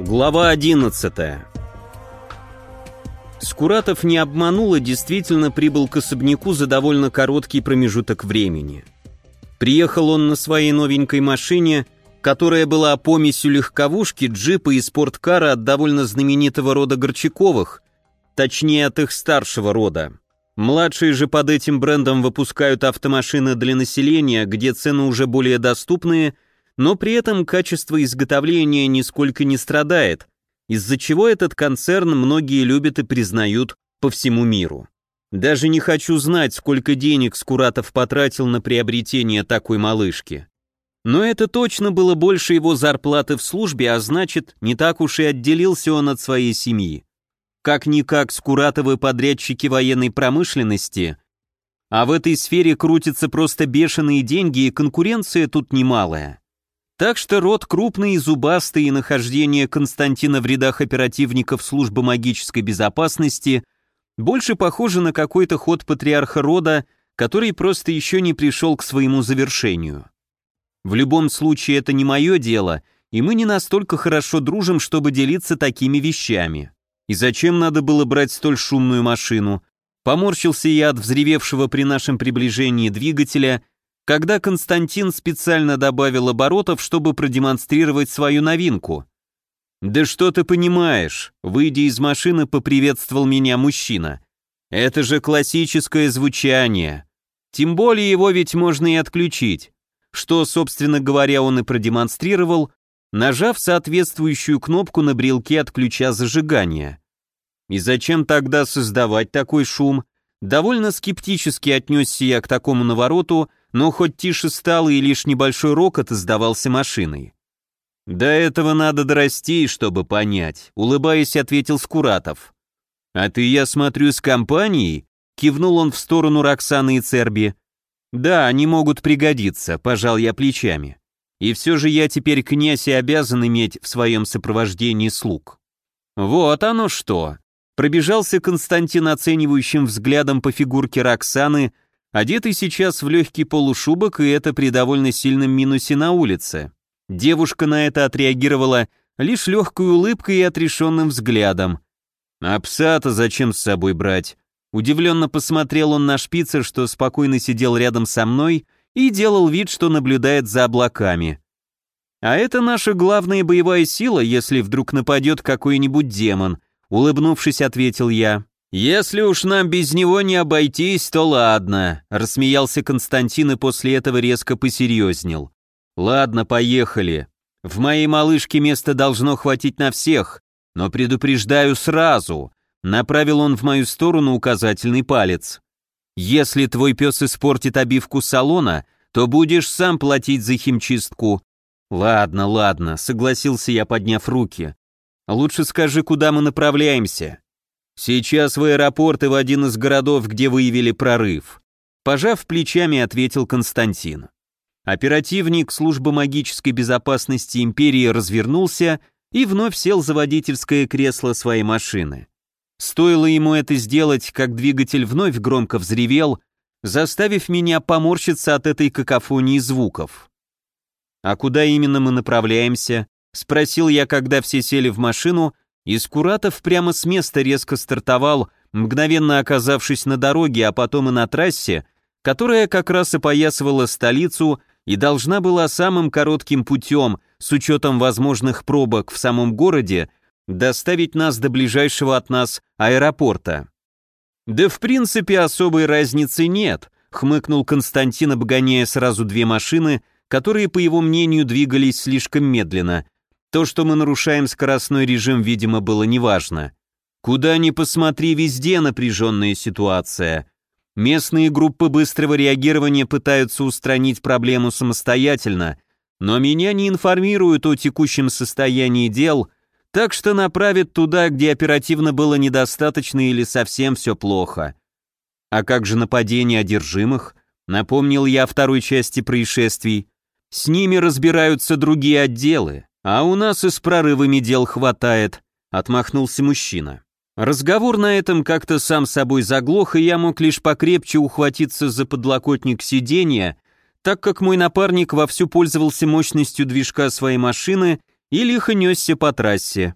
Глава 11 Скуратов не обманул и действительно прибыл к особняку за довольно короткий промежуток времени. Приехал он на своей новенькой машине, которая была помесью легковушки, джипа и спорткара от довольно знаменитого рода Горчаковых, точнее от их старшего рода. Младшие же под этим брендом выпускают автомашины для населения, где цены уже более доступные – но при этом качество изготовления нисколько не страдает, из-за чего этот концерн многие любят и признают по всему миру. Даже не хочу знать, сколько денег Скуратов потратил на приобретение такой малышки. Но это точно было больше его зарплаты в службе, а значит, не так уж и отделился он от своей семьи. Как-никак Скуратовы подрядчики военной промышленности, а в этой сфере крутятся просто бешеные деньги, и конкуренция тут немалая. Так что род крупный и зубастый, и нахождение Константина в рядах оперативников службы магической безопасности больше похоже на какой-то ход патриарха рода, который просто еще не пришел к своему завершению. В любом случае это не мое дело, и мы не настолько хорошо дружим, чтобы делиться такими вещами. И зачем надо было брать столь шумную машину? Поморщился я от взревевшего при нашем приближении двигателя когда Константин специально добавил оборотов, чтобы продемонстрировать свою новинку. «Да что ты понимаешь?» — выйдя из машины, поприветствовал меня мужчина. «Это же классическое звучание. Тем более его ведь можно и отключить». Что, собственно говоря, он и продемонстрировал, нажав соответствующую кнопку на брелке от ключа зажигания. И зачем тогда создавать такой шум? Довольно скептически отнесся я к такому навороту, но хоть тише стало и лишь небольшой рокот издавался машиной. «До этого надо дорасти, чтобы понять», — улыбаясь, ответил Скуратов. «А ты, я смотрю, с компанией?» — кивнул он в сторону Роксаны и Церби. «Да, они могут пригодиться», — пожал я плечами. «И все же я теперь князь и обязан иметь в своем сопровождении слуг». «Вот оно что!» Пробежался Константин оценивающим взглядом по фигурке Роксаны, Одетый сейчас в легкий полушубок, и это при довольно сильном минусе на улице. Девушка на это отреагировала лишь легкой улыбкой и отрешенным взглядом. «А пса-то зачем с собой брать?» Удивленно посмотрел он на шпица, что спокойно сидел рядом со мной и делал вид, что наблюдает за облаками. «А это наша главная боевая сила, если вдруг нападет какой-нибудь демон», улыбнувшись, ответил я. «Если уж нам без него не обойтись, то ладно», — рассмеялся Константин и после этого резко посерьезнел. «Ладно, поехали. В моей малышке места должно хватить на всех, но предупреждаю сразу», — направил он в мою сторону указательный палец. «Если твой пес испортит обивку салона, то будешь сам платить за химчистку». «Ладно, ладно», — согласился я, подняв руки. «Лучше скажи, куда мы направляемся». «Сейчас в аэропорт и в один из городов, где выявили прорыв», пожав плечами, ответил Константин. Оперативник службы магической безопасности империи развернулся и вновь сел за водительское кресло своей машины. Стоило ему это сделать, как двигатель вновь громко взревел, заставив меня поморщиться от этой какофонии звуков. «А куда именно мы направляемся?» — спросил я, когда все сели в машину из Куратов прямо с места резко стартовал, мгновенно оказавшись на дороге, а потом и на трассе, которая как раз опоясывала столицу и должна была самым коротким путем, с учетом возможных пробок в самом городе, доставить нас до ближайшего от нас аэропорта. «Да в принципе особой разницы нет», — хмыкнул Константин, обгоняя сразу две машины, которые, по его мнению, двигались слишком медленно — то, что мы нарушаем скоростной режим, видимо, было неважно. Куда ни посмотри, везде напряженная ситуация. Местные группы быстрого реагирования пытаются устранить проблему самостоятельно, но меня не информируют о текущем состоянии дел, так что направят туда, где оперативно было недостаточно или совсем все плохо. А как же нападение одержимых? Напомнил я второй части происшествий. С ними разбираются другие отделы. «А у нас и с прорывами дел хватает», — отмахнулся мужчина. Разговор на этом как-то сам собой заглох, и я мог лишь покрепче ухватиться за подлокотник сиденья, так как мой напарник вовсю пользовался мощностью движка своей машины и лихо несся по трассе.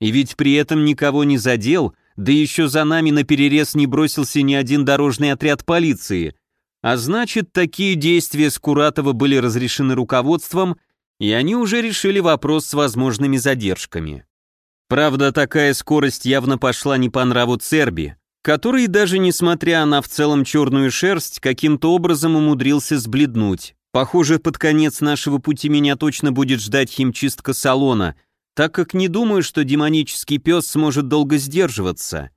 И ведь при этом никого не задел, да еще за нами на перерез не бросился ни один дорожный отряд полиции. А значит, такие действия Скуратова были разрешены руководством, и они уже решили вопрос с возможными задержками. Правда, такая скорость явно пошла не по нраву Церби, который даже несмотря на в целом черную шерсть, каким-то образом умудрился сбледнуть. Похоже, под конец нашего пути меня точно будет ждать химчистка салона, так как не думаю, что демонический пес сможет долго сдерживаться.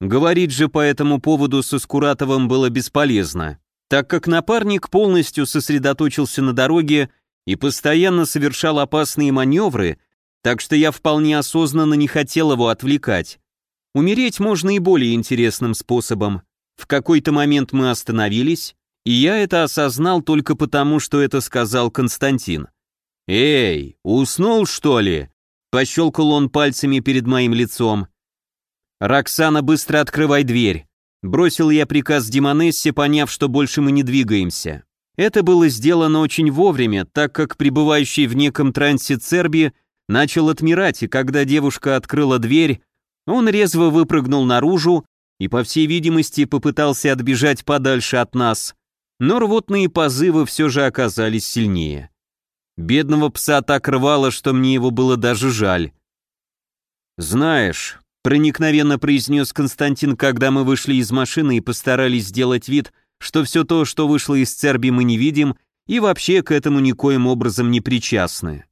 Говорить же по этому поводу со Скуратовым было бесполезно, так как напарник полностью сосредоточился на дороге и постоянно совершал опасные маневры, так что я вполне осознанно не хотел его отвлекать. Умереть можно и более интересным способом. В какой-то момент мы остановились, и я это осознал только потому, что это сказал Константин. «Эй, уснул, что ли?» Пощелкал он пальцами перед моим лицом. «Роксана, быстро открывай дверь!» Бросил я приказ Димонессе, поняв, что больше мы не двигаемся. Это было сделано очень вовремя, так как пребывающий в неком трансе Церби начал отмирать, и когда девушка открыла дверь, он резво выпрыгнул наружу и, по всей видимости, попытался отбежать подальше от нас, но рвотные позывы все же оказались сильнее. Бедного пса так рвало, что мне его было даже жаль. «Знаешь», — проникновенно произнес Константин, когда мы вышли из машины и постарались сделать вид, что все то, что вышло из Церби, мы не видим и вообще к этому никоим образом не причастны.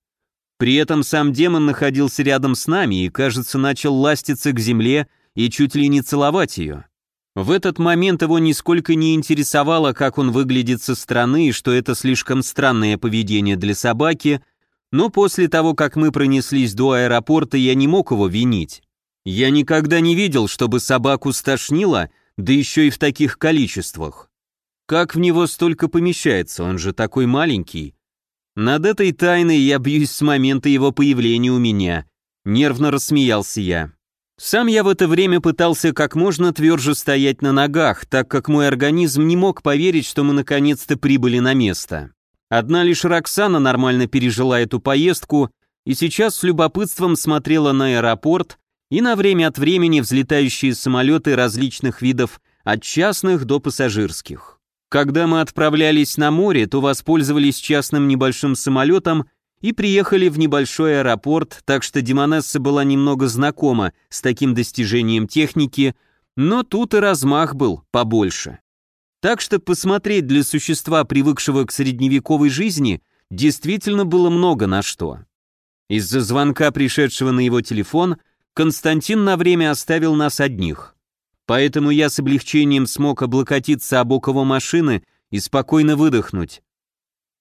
При этом сам демон находился рядом с нами и, кажется, начал ластиться к земле и чуть ли не целовать ее. В этот момент его нисколько не интересовало, как он выглядит со стороны и что это слишком странное поведение для собаки, но после того, как мы пронеслись до аэропорта, я не мог его винить. Я никогда не видел, чтобы собаку стошнило, да еще и в таких количествах. Как в него столько помещается, он же такой маленький. Над этой тайной я бьюсь с момента его появления у меня. Нервно рассмеялся я. Сам я в это время пытался как можно тверже стоять на ногах, так как мой организм не мог поверить, что мы наконец-то прибыли на место. Одна лишь Роксана нормально пережила эту поездку и сейчас с любопытством смотрела на аэропорт и на время от времени взлетающие самолеты различных видов, от частных до пассажирских. Когда мы отправлялись на море, то воспользовались частным небольшим самолетом и приехали в небольшой аэропорт, так что Демонесса была немного знакома с таким достижением техники, но тут и размах был побольше. Так что посмотреть для существа, привыкшего к средневековой жизни, действительно было много на что. Из-за звонка, пришедшего на его телефон, Константин на время оставил нас одних. Поэтому я с облегчением смог облокотиться об около машины и спокойно выдохнуть.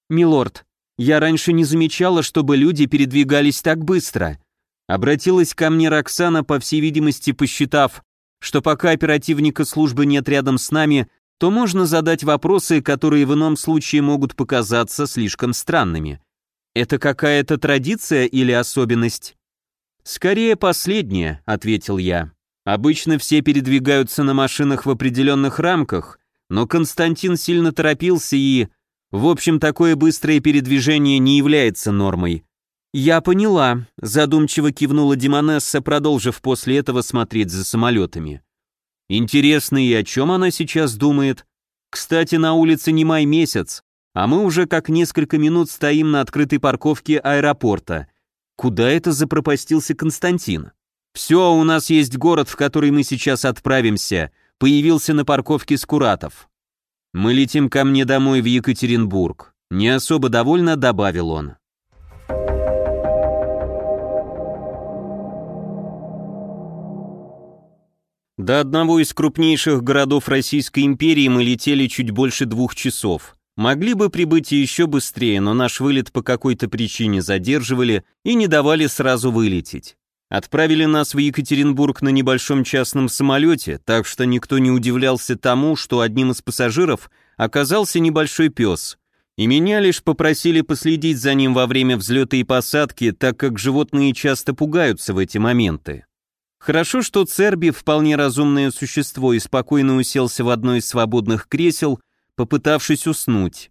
«Милорд, я раньше не замечала, чтобы люди передвигались так быстро», обратилась ко мне Роксана, по всей видимости, посчитав, что пока оперативника службы нет рядом с нами, то можно задать вопросы, которые в ином случае могут показаться слишком странными. Это какая-то традиция или особенность? Скорее последнее, ответил я. Обычно все передвигаются на машинах в определенных рамках, но Константин сильно торопился и... В общем, такое быстрое передвижение не является нормой. «Я поняла», — задумчиво кивнула Димонесса, продолжив после этого смотреть за самолетами. «Интересно, и о чем она сейчас думает? Кстати, на улице не май месяц, а мы уже как несколько минут стоим на открытой парковке аэропорта. Куда это запропастился Константин?» «Все, у нас есть город, в который мы сейчас отправимся», появился на парковке Скуратов. «Мы летим ко мне домой в Екатеринбург», не особо довольно добавил он. До одного из крупнейших городов Российской империи мы летели чуть больше двух часов. Могли бы прибыть еще быстрее, но наш вылет по какой-то причине задерживали и не давали сразу вылететь. Отправили нас в Екатеринбург на небольшом частном самолете, так что никто не удивлялся тому, что одним из пассажиров оказался небольшой пес. И меня лишь попросили последить за ним во время взлета и посадки, так как животные часто пугаются в эти моменты. Хорошо, что Церби, вполне разумное существо, и спокойно уселся в одно из свободных кресел, попытавшись уснуть.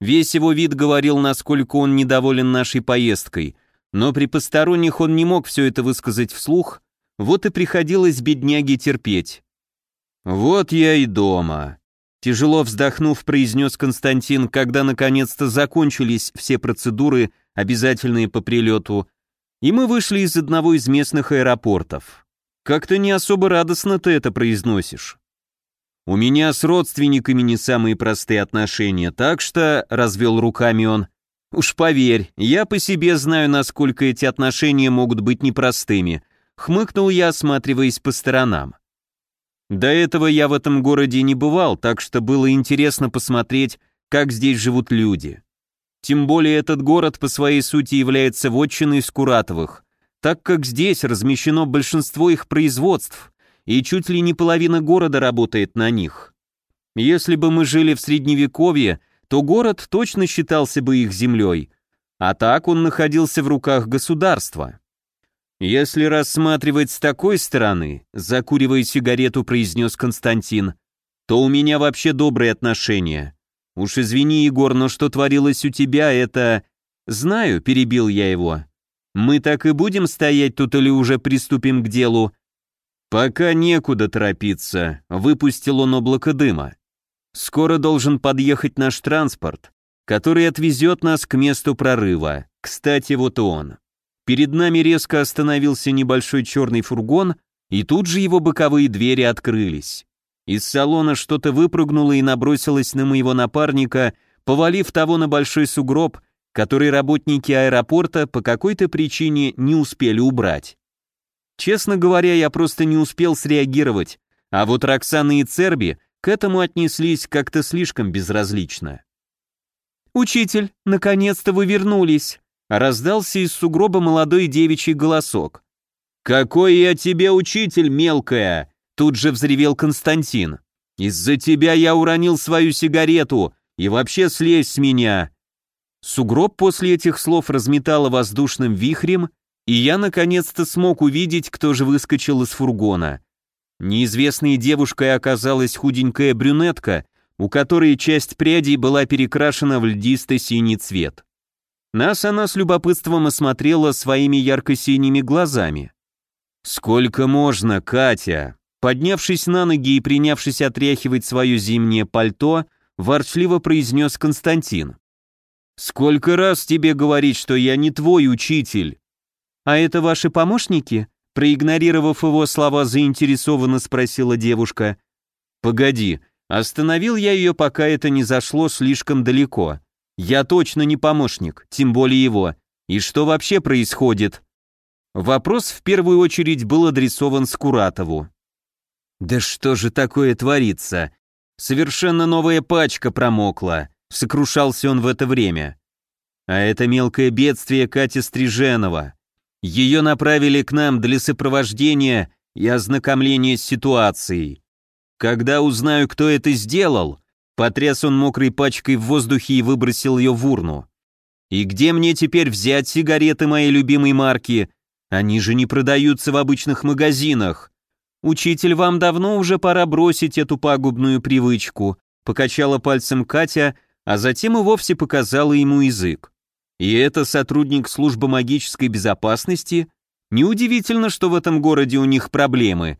Весь его вид говорил, насколько он недоволен нашей поездкой – но при посторонних он не мог все это высказать вслух, вот и приходилось бедняге терпеть. «Вот я и дома», — тяжело вздохнув, произнес Константин, когда наконец-то закончились все процедуры, обязательные по прилету, и мы вышли из одного из местных аэропортов. «Как-то не особо радостно ты это произносишь». «У меня с родственниками не самые простые отношения, так что...» — развел руками он. «Уж поверь, я по себе знаю, насколько эти отношения могут быть непростыми», — хмыкнул я, осматриваясь по сторонам. До этого я в этом городе не бывал, так что было интересно посмотреть, как здесь живут люди. Тем более этот город по своей сути является вотчиной Скуратовых, так как здесь размещено большинство их производств, и чуть ли не половина города работает на них. Если бы мы жили в Средневековье, то город точно считался бы их землей, а так он находился в руках государства. Если рассматривать с такой стороны, закуривая сигарету, произнес Константин, то у меня вообще добрые отношения. Уж извини, Егор, но что творилось у тебя, это... Знаю, перебил я его. Мы так и будем стоять тут или уже приступим к делу? Пока некуда торопиться, выпустил он облако дыма. Скоро должен подъехать наш транспорт, который отвезет нас к месту прорыва. Кстати, вот он. Перед нами резко остановился небольшой черный фургон, и тут же его боковые двери открылись. Из салона что-то выпрыгнуло и набросилось на моего напарника, повалив того на большой сугроб, который работники аэропорта по какой-то причине не успели убрать. Честно говоря, я просто не успел среагировать, а вот Роксана и Церби к этому отнеслись как-то слишком безразлично. «Учитель, наконец-то вы вернулись!» раздался из сугроба молодой девичий голосок. «Какой я тебе учитель, мелкая!» тут же взревел Константин. «Из-за тебя я уронил свою сигарету, и вообще слезь с меня!» Сугроб после этих слов разметало воздушным вихрем, и я наконец-то смог увидеть, кто же выскочил из фургона. Неизвестной девушкой оказалась худенькая брюнетка, у которой часть прядей была перекрашена в льдисто-синий цвет. Нас она с любопытством осмотрела своими ярко-синими глазами. «Сколько можно, Катя?» Поднявшись на ноги и принявшись отряхивать свое зимнее пальто, ворчливо произнес Константин. «Сколько раз тебе говорить, что я не твой учитель?» «А это ваши помощники?» Проигнорировав его слова, заинтересованно спросила девушка. «Погоди, остановил я ее, пока это не зашло слишком далеко. Я точно не помощник, тем более его. И что вообще происходит?» Вопрос в первую очередь был адресован Скуратову. «Да что же такое творится? Совершенно новая пачка промокла», — сокрушался он в это время. «А это мелкое бедствие Кати Стриженова. Ее направили к нам для сопровождения и ознакомления с ситуацией. Когда узнаю, кто это сделал, потряс он мокрой пачкой в воздухе и выбросил ее в урну. И где мне теперь взять сигареты моей любимой марки? Они же не продаются в обычных магазинах. Учитель, вам давно уже пора бросить эту пагубную привычку, покачала пальцем Катя, а затем и вовсе показала ему язык. И это сотрудник службы магической безопасности? Неудивительно, что в этом городе у них проблемы.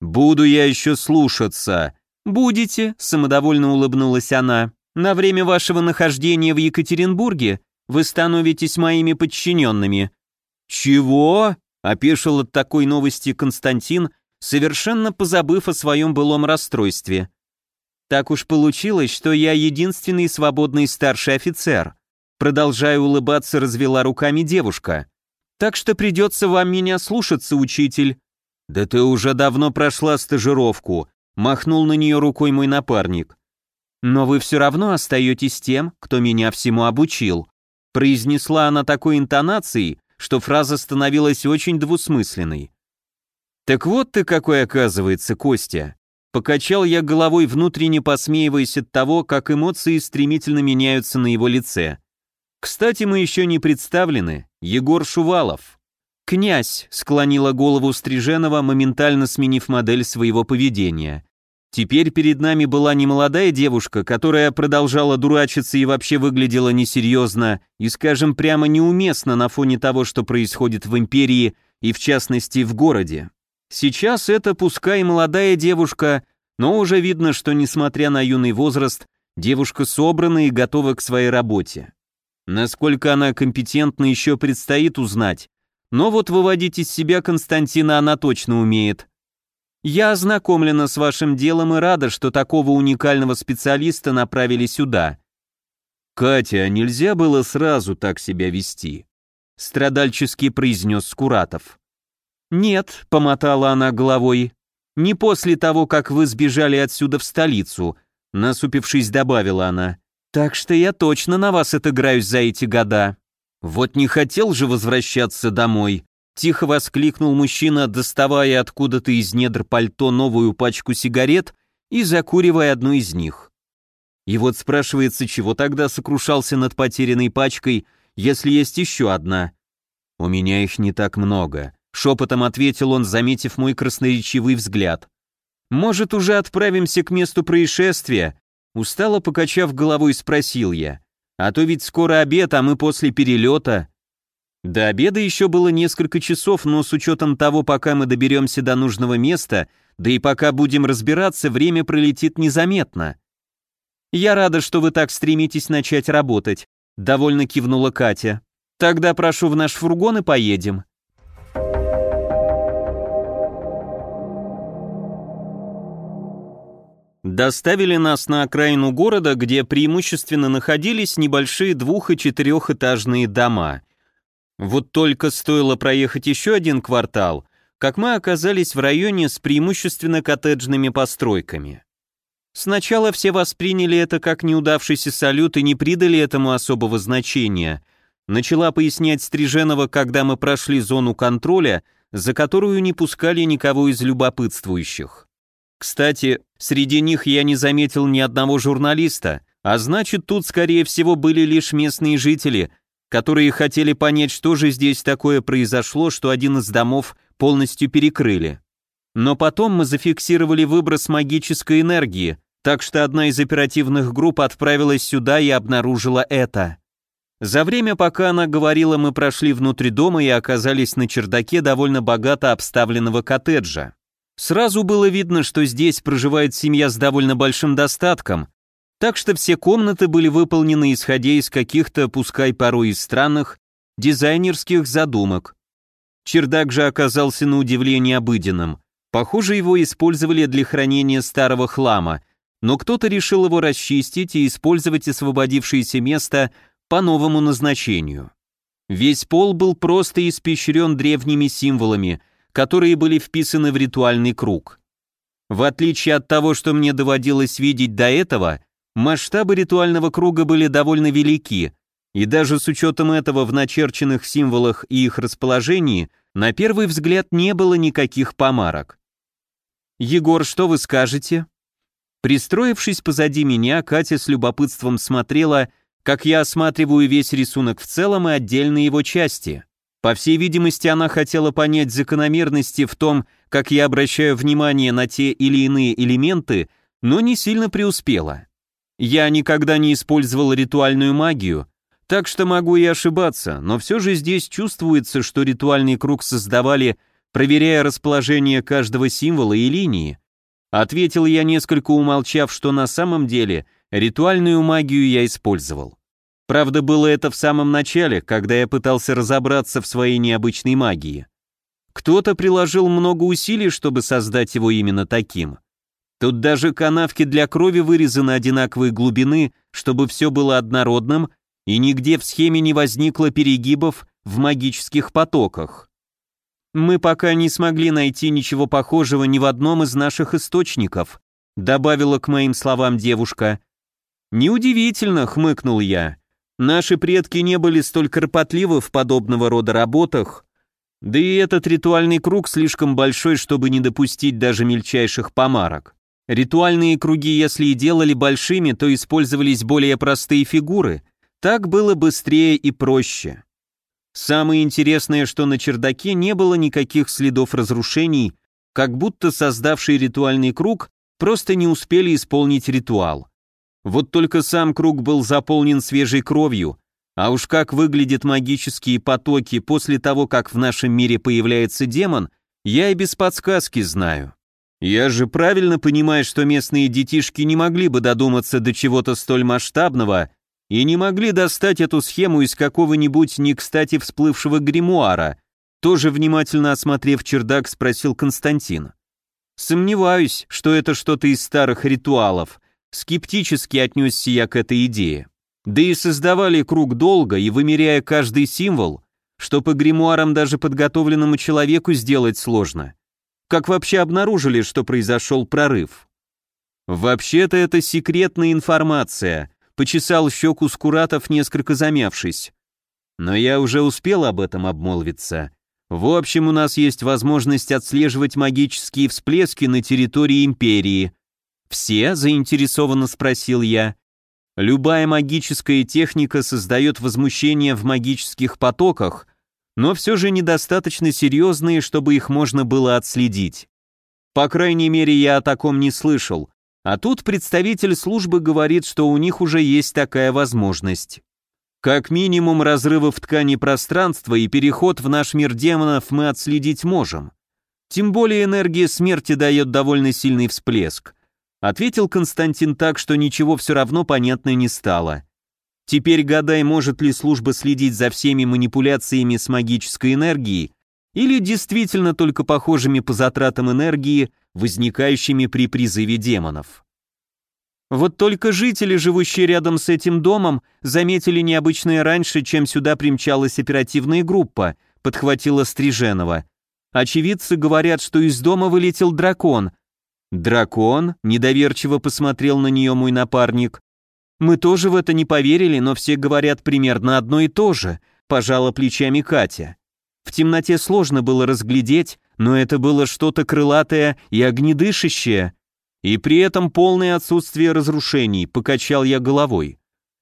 Буду я еще слушаться. Будете, самодовольно улыбнулась она. На время вашего нахождения в Екатеринбурге вы становитесь моими подчиненными. Чего? Опешил от такой новости Константин, совершенно позабыв о своем былом расстройстве. Так уж получилось, что я единственный свободный старший офицер. Продолжая улыбаться, развела руками девушка. «Так что придется вам меня слушаться, учитель». «Да ты уже давно прошла стажировку», — махнул на нее рукой мой напарник. «Но вы все равно остаетесь тем, кто меня всему обучил», произнесла она такой интонацией, что фраза становилась очень двусмысленной. «Так вот ты какой оказывается, Костя!» Покачал я головой, внутренне посмеиваясь от того, как эмоции стремительно меняются на его лице. Кстати, мы еще не представлены. Егор Шувалов. «Князь», — склонила голову Стриженова, моментально сменив модель своего поведения. Теперь перед нами была не молодая девушка, которая продолжала дурачиться и вообще выглядела несерьезно и, скажем прямо, неуместно на фоне того, что происходит в империи и, в частности, в городе. Сейчас это, пускай молодая девушка, но уже видно, что, несмотря на юный возраст, девушка собрана и готова к своей работе. Насколько она компетентна, еще предстоит узнать. Но вот выводить из себя Константина она точно умеет. Я ознакомлена с вашим делом и рада, что такого уникального специалиста направили сюда. Катя, а нельзя было сразу так себя вести? Страдальчески произнес Скуратов. Нет, помотала она головой. Не после того, как вы сбежали отсюда в столицу, насупившись, добавила она. Так что я точно на вас отыграюсь за эти года. Вот не хотел же возвращаться домой, Тихо воскликнул мужчина, доставая откуда-то из недр пальто новую пачку сигарет и закуривая одну из них. И вот спрашивается, чего тогда сокрушался над потерянной пачкой, если есть еще одна? У меня их не так много, шепотом ответил он, заметив мой красноречивый взгляд. Может, уже отправимся к месту происшествия? Устало покачав головой, спросил я. А то ведь скоро обед, а мы после перелета. До обеда еще было несколько часов, но с учетом того, пока мы доберемся до нужного места, да и пока будем разбираться, время пролетит незаметно. «Я рада, что вы так стремитесь начать работать», — довольно кивнула Катя. «Тогда прошу в наш фургон и поедем». Доставили нас на окраину города, где преимущественно находились небольшие двух- и четырехэтажные дома — вот только стоило проехать еще один квартал, как мы оказались в районе с преимущественно коттеджными постройками. Сначала все восприняли это как неудавшийся салют и не придали этому особого значения. Начала пояснять Стриженова, когда мы прошли зону контроля, за которую не пускали никого из любопытствующих. Кстати, среди них я не заметил ни одного журналиста, а значит, тут, скорее всего, были лишь местные жители, которые хотели понять, что же здесь такое произошло, что один из домов полностью перекрыли. Но потом мы зафиксировали выброс магической энергии, так что одна из оперативных групп отправилась сюда и обнаружила это. За время, пока она говорила, мы прошли внутрь дома и оказались на чердаке довольно богато обставленного коттеджа. Сразу было видно, что здесь проживает семья с довольно большим достатком, так что все комнаты были выполнены исходя из каких-то, пускай порой и странных, дизайнерских задумок. Чердак же оказался на удивление обыденным. Похоже, его использовали для хранения старого хлама, но кто-то решил его расчистить и использовать освободившееся место по новому назначению. Весь пол был просто испещрен древними символами, которые были вписаны в ритуальный круг. В отличие от того, что мне доводилось видеть до этого, Масштабы ритуального круга были довольно велики, и даже с учетом этого в начерченных символах и их расположении на первый взгляд не было никаких помарок. «Егор, что вы скажете?» Пристроившись позади меня, Катя с любопытством смотрела, как я осматриваю весь рисунок в целом и отдельные его части. По всей видимости, она хотела понять закономерности в том, как я обращаю внимание на те или иные элементы, но не сильно преуспела. Я никогда не использовал ритуальную магию, так что могу и ошибаться, но все же здесь чувствуется, что ритуальный круг создавали, проверяя расположение каждого символа и линии. Ответил я, несколько умолчав, что на самом деле ритуальную магию я использовал. Правда, было это в самом начале, когда я пытался разобраться в своей необычной магии. Кто-то приложил много усилий, чтобы создать его именно таким. Тут даже канавки для крови вырезаны одинаковой глубины, чтобы все было однородным, и нигде в схеме не возникло перегибов в магических потоках. Мы пока не смогли найти ничего похожего ни в одном из наших источников, добавила к моим словам девушка. Неудивительно, хмыкнул я. Наши предки не были столь кропотливы в подобного рода работах, да и этот ритуальный круг слишком большой, чтобы не допустить даже мельчайших помарок. Ритуальные круги, если и делали большими, то использовались более простые фигуры. Так было быстрее и проще. Самое интересное, что на чердаке не было никаких следов разрушений, как будто создавший ритуальный круг просто не успели исполнить ритуал. Вот только сам круг был заполнен свежей кровью, а уж как выглядят магические потоки после того, как в нашем мире появляется демон, я и без подсказки знаю. Я же правильно понимаю, что местные детишки не могли бы додуматься до чего-то столь масштабного и не могли достать эту схему из какого-нибудь не кстати всплывшего гримуара, тоже внимательно осмотрев чердак, спросил Константин. Сомневаюсь, что это что-то из старых ритуалов. Скептически отнесся я к этой идее. Да и создавали круг долго и вымеряя каждый символ, что по гримуарам даже подготовленному человеку сделать сложно. Как вообще обнаружили, что произошел прорыв? Вообще-то это секретная информация, почесал щеку Скуратов, несколько замявшись. Но я уже успел об этом обмолвиться. В общем, у нас есть возможность отслеживать магические всплески на территории Империи. Все? заинтересованно спросил я. Любая магическая техника создает возмущение в магических потоках, но все же недостаточно серьезные, чтобы их можно было отследить. По крайней мере, я о таком не слышал, а тут представитель службы говорит, что у них уже есть такая возможность. Как минимум разрывы в ткани пространства и переход в наш мир демонов мы отследить можем. Тем более энергия смерти дает довольно сильный всплеск. Ответил Константин так, что ничего все равно понятно не стало. Теперь гадай, может ли служба следить за всеми манипуляциями с магической энергией, или действительно только похожими по затратам энергии, возникающими при призыве демонов. Вот только жители, живущие рядом с этим домом, заметили необычное раньше, чем сюда примчалась оперативная группа, подхватила Стриженова. Очевидцы говорят, что из дома вылетел дракон. Дракон? Недоверчиво посмотрел на нее мой напарник. Мы тоже в это не поверили, но все говорят примерно одно и то же, пожала плечами Катя. В темноте сложно было разглядеть, но это было что-то крылатое и огнедышащее, и при этом полное отсутствие разрушений, покачал я головой.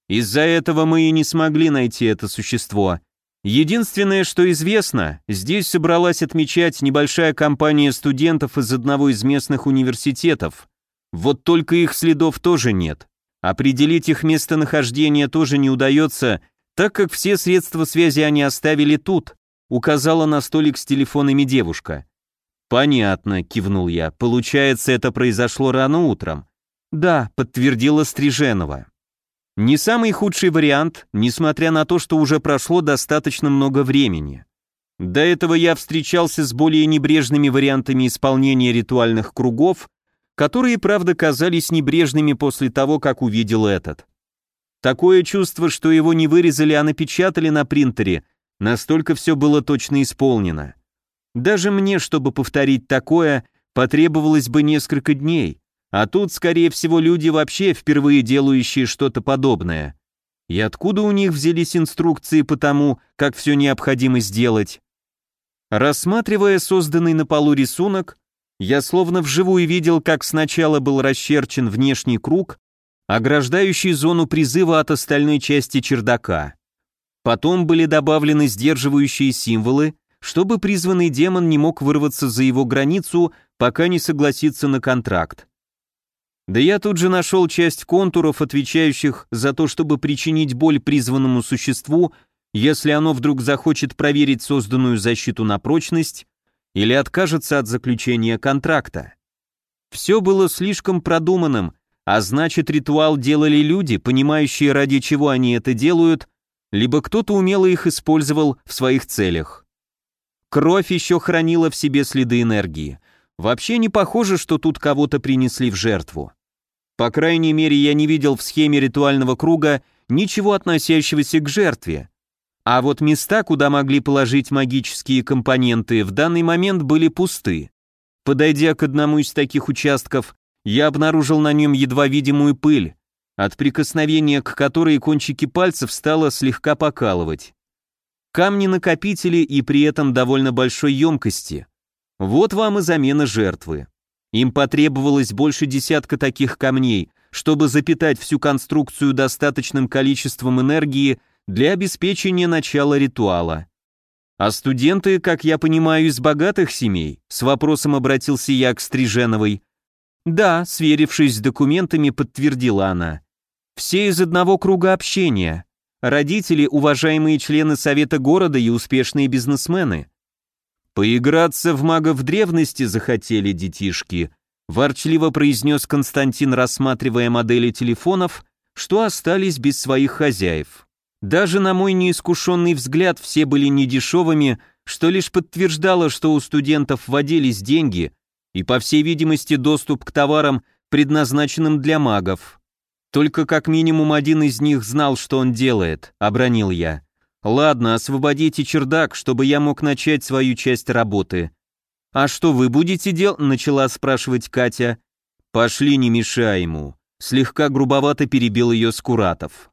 Из-за этого мы и не смогли найти это существо. Единственное, что известно, здесь собралась отмечать небольшая компания студентов из одного из местных университетов. Вот только их следов тоже нет. Определить их местонахождение тоже не удается, так как все средства связи они оставили тут, указала на столик с телефонами девушка. «Понятно», — кивнул я. «Получается, это произошло рано утром?» «Да», — подтвердила Стриженова. «Не самый худший вариант, несмотря на то, что уже прошло достаточно много времени. До этого я встречался с более небрежными вариантами исполнения ритуальных кругов, которые, правда, казались небрежными после того, как увидел этот. Такое чувство, что его не вырезали, а напечатали на принтере, настолько все было точно исполнено. Даже мне, чтобы повторить такое, потребовалось бы несколько дней, а тут, скорее всего, люди вообще впервые делающие что-то подобное. И откуда у них взялись инструкции по тому, как все необходимо сделать? Рассматривая созданный на полу рисунок, я словно вживую видел, как сначала был расчерчен внешний круг, ограждающий зону призыва от остальной части чердака. Потом были добавлены сдерживающие символы, чтобы призванный демон не мог вырваться за его границу, пока не согласится на контракт. Да я тут же нашел часть контуров, отвечающих за то, чтобы причинить боль призванному существу, если оно вдруг захочет проверить созданную защиту на прочность или откажется от заключения контракта. Все было слишком продуманным, а значит ритуал делали люди, понимающие ради чего они это делают, либо кто-то умело их использовал в своих целях. Кровь еще хранила в себе следы энергии. Вообще не похоже, что тут кого-то принесли в жертву. По крайней мере, я не видел в схеме ритуального круга ничего относящегося к жертве. А вот места, куда могли положить магические компоненты, в данный момент были пусты. Подойдя к одному из таких участков, я обнаружил на нем едва видимую пыль, от прикосновения к которой кончики пальцев стало слегка покалывать. Камни-накопители и при этом довольно большой емкости. Вот вам и замена жертвы. Им потребовалось больше десятка таких камней, чтобы запитать всю конструкцию достаточным количеством энергии для обеспечения начала ритуала. А студенты, как я понимаю, из богатых семей, с вопросом обратился я к Стриженовой. Да, сверившись с документами, подтвердила она. Все из одного круга общения. Родители, уважаемые члены совета города и успешные бизнесмены. Поиграться в магов древности захотели детишки, ворчливо произнес Константин, рассматривая модели телефонов, что остались без своих хозяев. Даже на мой неискушенный взгляд все были недешевыми, что лишь подтверждало, что у студентов водились деньги и, по всей видимости, доступ к товарам, предназначенным для магов. Только как минимум один из них знал, что он делает, обронил я. Ладно, освободите чердак, чтобы я мог начать свою часть работы. А что вы будете делать? начала спрашивать Катя. Пошли, не мешай ему. Слегка грубовато перебил ее Скуратов.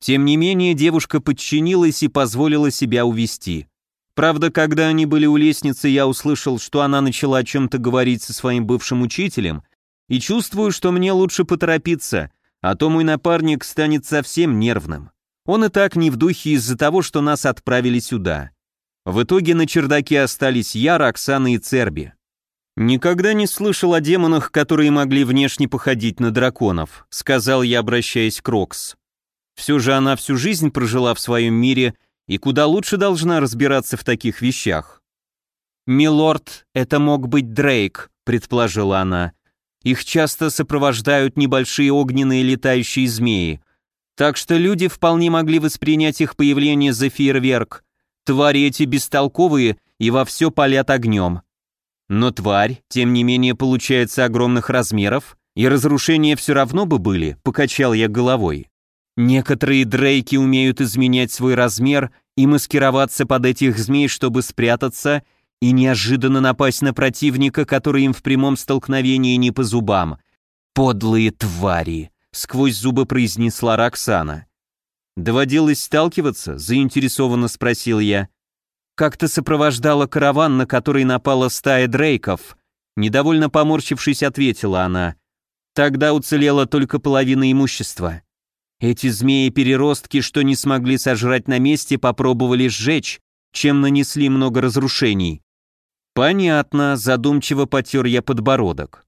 Тем не менее, девушка подчинилась и позволила себя увести. Правда, когда они были у лестницы, я услышал, что она начала о чем-то говорить со своим бывшим учителем, и чувствую, что мне лучше поторопиться, а то мой напарник станет совсем нервным. Он и так не в духе из-за того, что нас отправили сюда. В итоге на чердаке остались я, Роксана и Церби. «Никогда не слышал о демонах, которые могли внешне походить на драконов», сказал я, обращаясь к Рокс. Все же она всю жизнь прожила в своем мире и куда лучше должна разбираться в таких вещах. «Милорд, это мог быть Дрейк», — предположила она. «Их часто сопровождают небольшие огненные летающие змеи, так что люди вполне могли воспринять их появление за фейерверк. Твари эти бестолковые и во все палят огнем. Но тварь, тем не менее, получается огромных размеров, и разрушения все равно бы были, покачал я головой. Некоторые дрейки умеют изменять свой размер и маскироваться под этих змей, чтобы спрятаться и неожиданно напасть на противника, который им в прямом столкновении не по зубам. Подлые твари, сквозь зубы произнесла Роксана. Доводилось сталкиваться? заинтересованно спросил я. Как-то сопровождала караван, на который напала стая дрейков. Недовольно поморщившись, ответила она. Тогда уцелела только половина имущества. Эти змеи-переростки, что не смогли сожрать на месте, попробовали сжечь, чем нанесли много разрушений. Понятно, задумчиво потер я подбородок.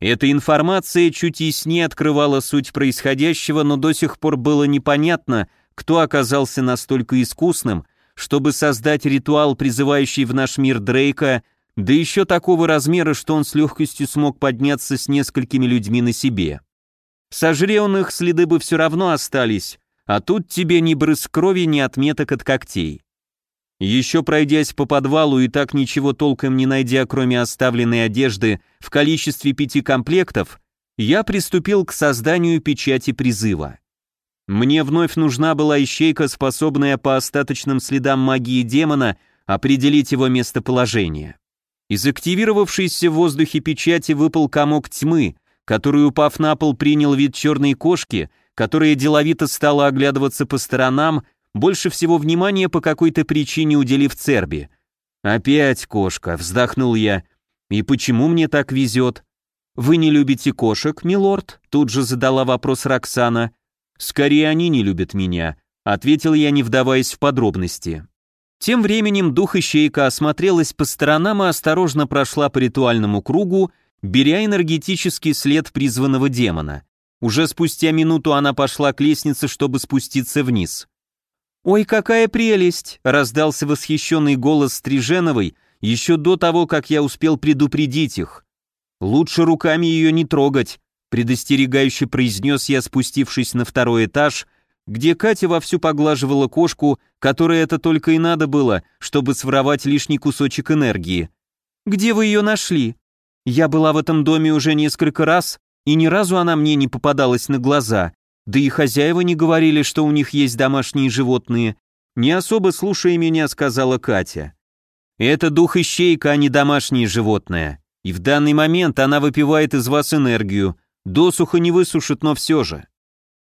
Эта информация чуть яснее открывала суть происходящего, но до сих пор было непонятно, кто оказался настолько искусным, чтобы создать ритуал, призывающий в наш мир Дрейка, да еще такого размера, что он с легкостью смог подняться с несколькими людьми на себе. Сожри он их, следы бы все равно остались, а тут тебе ни брызг крови, ни отметок от когтей. Еще пройдясь по подвалу и так ничего толком не найдя, кроме оставленной одежды, в количестве пяти комплектов, я приступил к созданию печати призыва. Мне вновь нужна была ищейка, способная по остаточным следам магии демона определить его местоположение. Из активировавшейся в воздухе печати выпал комок тьмы, который, упав на пол, принял вид черной кошки, которая деловито стала оглядываться по сторонам, больше всего внимания по какой-то причине уделив Церби. «Опять кошка», — вздохнул я. «И почему мне так везет?» «Вы не любите кошек, милорд?» — тут же задала вопрос Роксана. «Скорее они не любят меня», — ответил я, не вдаваясь в подробности. Тем временем дух ищейка осмотрелась по сторонам и осторожно прошла по ритуальному кругу, беря энергетический след призванного демона. Уже спустя минуту она пошла к лестнице, чтобы спуститься вниз. «Ой, какая прелесть!» — раздался восхищенный голос Стриженовой еще до того, как я успел предупредить их. «Лучше руками ее не трогать», — предостерегающе произнес я, спустившись на второй этаж, где Катя вовсю поглаживала кошку, которой это только и надо было, чтобы своровать лишний кусочек энергии. «Где вы ее нашли?» Я была в этом доме уже несколько раз, и ни разу она мне не попадалась на глаза, да и хозяева не говорили, что у них есть домашние животные. Не особо слушая меня, сказала Катя. Это дух ищейка, а не домашнее животное. И в данный момент она выпивает из вас энергию. Досуха не высушит, но все же.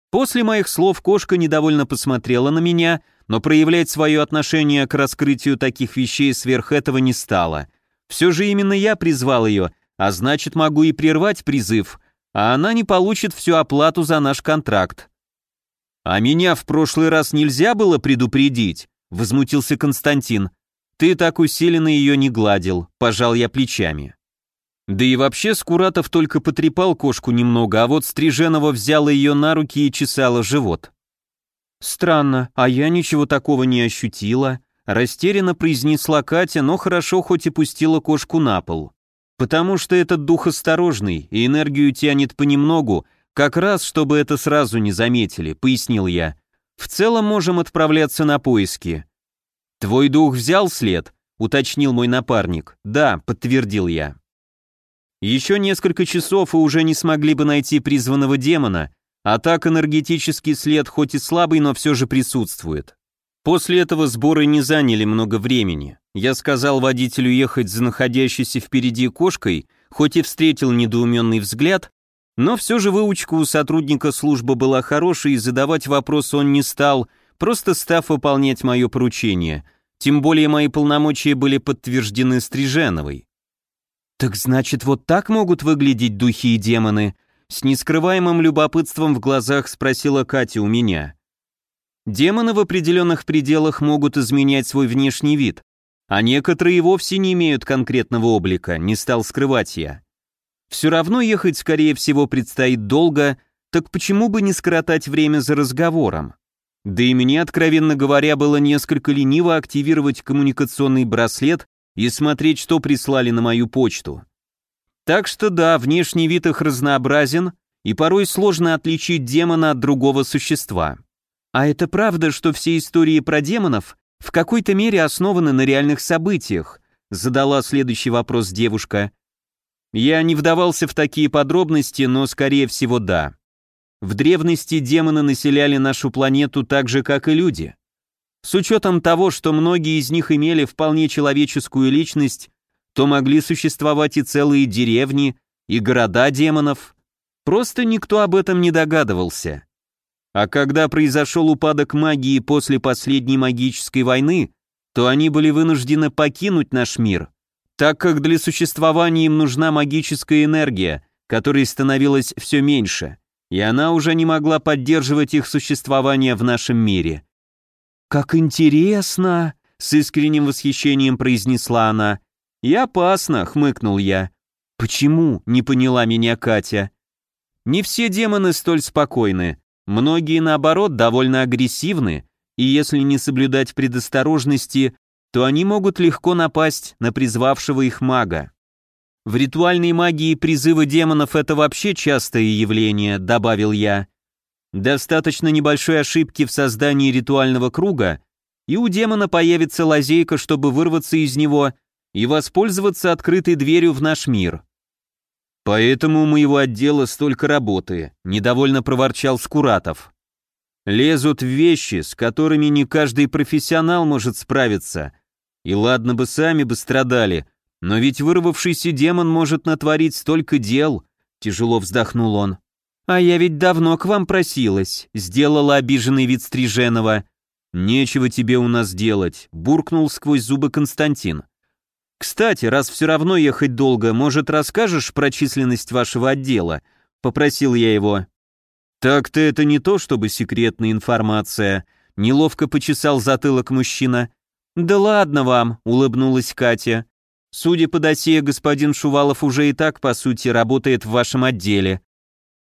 После моих слов кошка недовольно посмотрела на меня, но проявлять свое отношение к раскрытию таких вещей сверх этого не стала. Все же именно я призвал ее, а значит могу и прервать призыв, а она не получит всю оплату за наш контракт. А меня в прошлый раз нельзя было предупредить, возмутился Константин. Ты так усиленно ее не гладил, пожал я плечами. Да и вообще Скуратов только потрепал кошку немного, а вот Стриженова взяла ее на руки и чесала живот. «Странно, а я ничего такого не ощутила», — растерянно произнесла Катя, но хорошо хоть и пустила кошку на пол. «Потому что этот дух осторожный и энергию тянет понемногу, как раз, чтобы это сразу не заметили», — пояснил я. «В целом можем отправляться на поиски». «Твой дух взял след?» — уточнил мой напарник. «Да», — подтвердил я. Еще несколько часов и уже не смогли бы найти призванного демона, а так энергетический след хоть и слабый, но все же присутствует. После этого сборы не заняли много времени. Я сказал водителю ехать за находящейся впереди кошкой, хоть и встретил недоуменный взгляд, но все же выучка у сотрудника службы была хорошей, и задавать вопрос он не стал, просто став выполнять мое поручение. Тем более мои полномочия были подтверждены Стриженовой. «Так значит, вот так могут выглядеть духи и демоны?» С нескрываемым любопытством в глазах спросила Катя у меня. Демоны в определенных пределах могут изменять свой внешний вид, а некоторые вовсе не имеют конкретного облика, не стал скрывать я. Все равно ехать, скорее всего, предстоит долго, так почему бы не скоротать время за разговором? Да и мне, откровенно говоря, было несколько лениво активировать коммуникационный браслет и смотреть, что прислали на мою почту. Так что да, внешний вид их разнообразен, и порой сложно отличить демона от другого существа. А это правда, что все истории про демонов в какой-то мере основаны на реальных событиях? Задала следующий вопрос девушка. Я не вдавался в такие подробности, но скорее всего да. В древности демоны населяли нашу планету так же, как и люди. С учетом того, что многие из них имели вполне человеческую личность то могли существовать и целые деревни, и города демонов. Просто никто об этом не догадывался. А когда произошел упадок магии после последней магической войны, то они были вынуждены покинуть наш мир, так как для существования им нужна магическая энергия, которой становилось все меньше, и она уже не могла поддерживать их существование в нашем мире. «Как интересно!» — с искренним восхищением произнесла она. «И опасно», — хмыкнул я. «Почему?» — не поняла меня Катя. «Не все демоны столь спокойны. Многие, наоборот, довольно агрессивны, и если не соблюдать предосторожности, то они могут легко напасть на призвавшего их мага. В ритуальной магии призывы демонов это вообще частое явление, добавил я. Достаточно небольшой ошибки в создании ритуального круга, и у демона появится лазейка, чтобы вырваться из него и воспользоваться открытой дверью в наш мир. Поэтому у моего отдела столько работы, недовольно проворчал Скуратов. Лезут в вещи, с которыми не каждый профессионал может справиться. И ладно бы сами бы страдали, но ведь вырвавшийся демон может натворить столько дел, тяжело вздохнул он. А я ведь давно к вам просилась, сделала обиженный вид Стриженова. Нечего тебе у нас делать, буркнул сквозь зубы Константин. «Кстати, раз все равно ехать долго, может, расскажешь про численность вашего отдела?» — попросил я его. «Так-то это не то, чтобы секретная информация», — неловко почесал затылок мужчина. «Да ладно вам», — улыбнулась Катя. «Судя по досье, господин Шувалов уже и так, по сути, работает в вашем отделе».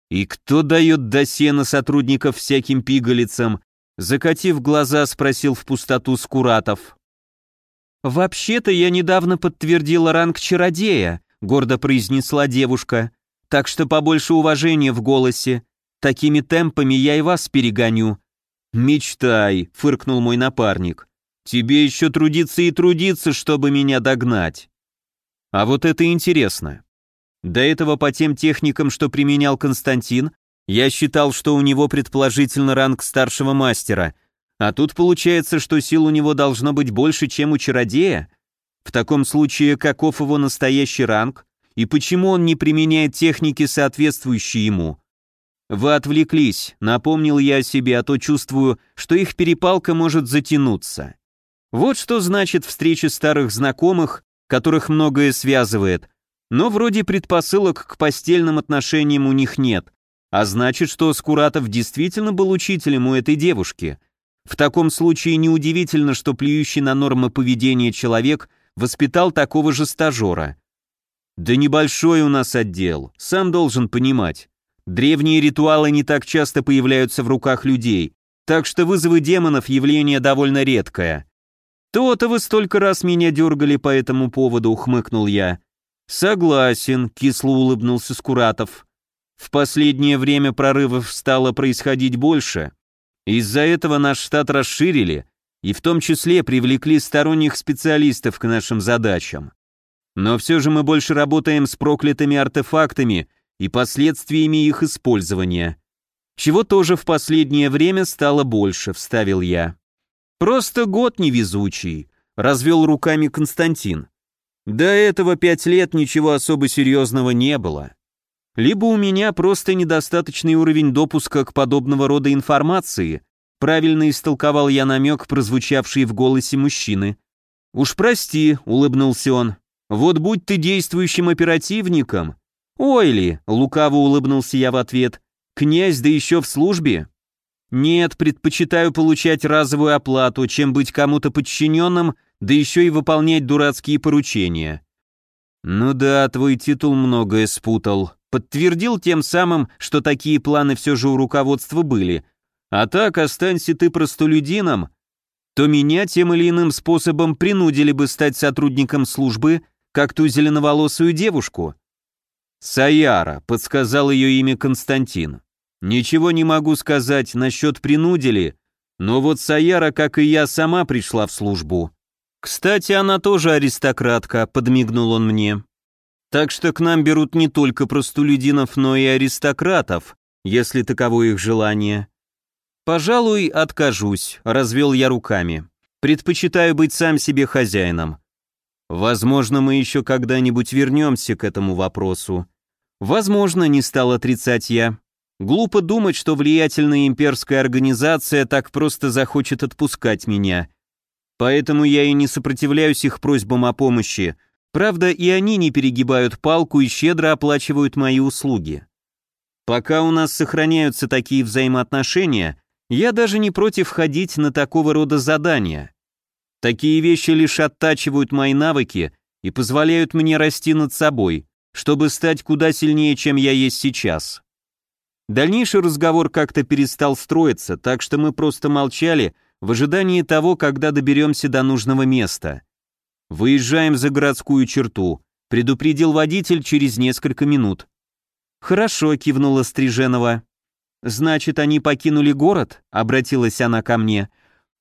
«И кто дает досье на сотрудников всяким пигалицам?» Закатив глаза, спросил в пустоту Скуратов. «Вообще-то я недавно подтвердила ранг чародея», — гордо произнесла девушка. «Так что побольше уважения в голосе. Такими темпами я и вас перегоню». «Мечтай», — фыркнул мой напарник. «Тебе еще трудиться и трудиться, чтобы меня догнать». А вот это интересно. До этого по тем техникам, что применял Константин, я считал, что у него предположительно ранг старшего мастера — а тут получается, что сил у него должно быть больше, чем у чародея? В таком случае, каков его настоящий ранг? И почему он не применяет техники, соответствующие ему? Вы отвлеклись, напомнил я о себе, а то чувствую, что их перепалка может затянуться. Вот что значит встреча старых знакомых, которых многое связывает, но вроде предпосылок к постельным отношениям у них нет, а значит, что Скуратов действительно был учителем у этой девушки – в таком случае неудивительно, что плюющий на нормы поведения человек воспитал такого же стажера. Да небольшой у нас отдел, сам должен понимать. Древние ритуалы не так часто появляются в руках людей, так что вызовы демонов явление довольно редкое. То-то вы столько раз меня дергали по этому поводу, ухмыкнул я. Согласен, кисло улыбнулся Скуратов. В последнее время прорывов стало происходить больше. Из-за этого наш штат расширили и в том числе привлекли сторонних специалистов к нашим задачам. Но все же мы больше работаем с проклятыми артефактами и последствиями их использования. Чего тоже в последнее время стало больше, вставил я. Просто год невезучий, развел руками Константин. До этого пять лет ничего особо серьезного не было. Либо у меня просто недостаточный уровень допуска к подобного рода информации, правильно истолковал я намек, прозвучавший в голосе мужчины. «Уж прости», — улыбнулся он, — «вот будь ты действующим оперативником». «Ой ли», — лукаво улыбнулся я в ответ, — «князь, да еще в службе». «Нет, предпочитаю получать разовую оплату, чем быть кому-то подчиненным, да еще и выполнять дурацкие поручения». «Ну да, твой титул многое спутал», подтвердил тем самым, что такие планы все же у руководства были. А так, останься ты простолюдином, то меня тем или иным способом принудили бы стать сотрудником службы, как ту зеленоволосую девушку. «Саяра», — подсказал ее имя Константин. Ничего не могу сказать насчет принудили, но вот Саяра, как и я, сама пришла в службу. Кстати, она тоже аристократка, подмигнул он мне. Так что к нам берут не только простолюдинов, но и аристократов, если таково их желание. Пожалуй, откажусь, развел я руками. Предпочитаю быть сам себе хозяином. Возможно, мы еще когда-нибудь вернемся к этому вопросу. Возможно, не стал отрицать я. Глупо думать, что влиятельная имперская организация так просто захочет отпускать меня. Поэтому я и не сопротивляюсь их просьбам о помощи. Правда, и они не перегибают палку и щедро оплачивают мои услуги. Пока у нас сохраняются такие взаимоотношения, я даже не против ходить на такого рода задания. Такие вещи лишь оттачивают мои навыки и позволяют мне расти над собой, чтобы стать куда сильнее, чем я есть сейчас. Дальнейший разговор как-то перестал строиться, так что мы просто молчали в ожидании того, когда доберемся до нужного места. Выезжаем за городскую черту, предупредил водитель через несколько минут. Хорошо, кивнула Стриженова. Значит, они покинули город? обратилась она ко мне.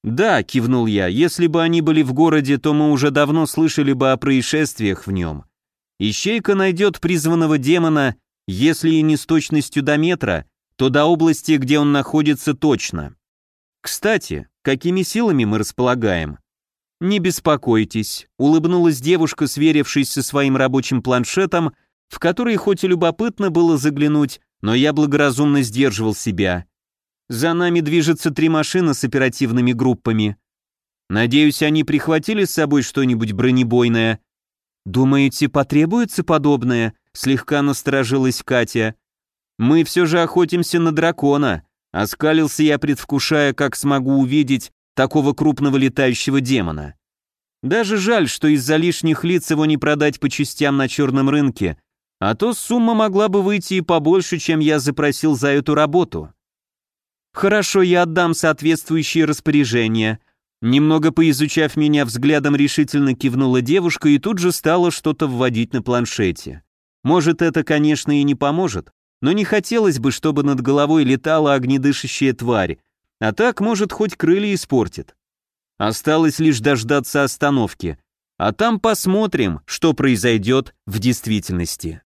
Да, кивнул я. Если бы они были в городе, то мы уже давно слышали бы о происшествиях в нем. Ищейка найдет призванного демона если и не с точностью до метра, то до области, где он находится точно. Кстати, какими силами мы располагаем? Не беспокойтесь, улыбнулась девушка, сверившись со своим рабочим планшетом, в который хоть и любопытно было заглянуть, но я благоразумно сдерживал себя. За нами движется три машины с оперативными группами. Надеюсь, они прихватили с собой что-нибудь бронебойное. Думаете, потребуется подобное? слегка насторожилась Катя. «Мы все же охотимся на дракона», — оскалился я, предвкушая, как смогу увидеть такого крупного летающего демона. Даже жаль, что из-за лишних лиц его не продать по частям на черном рынке, а то сумма могла бы выйти и побольше, чем я запросил за эту работу. Хорошо, я отдам соответствующие распоряжения. Немного поизучав меня взглядом, решительно кивнула девушка и тут же стала что-то вводить на планшете. Может, это, конечно, и не поможет, но не хотелось бы, чтобы над головой летала огнедышащая тварь, а так, может, хоть крылья испортит. Осталось лишь дождаться остановки, а там посмотрим, что произойдет в действительности.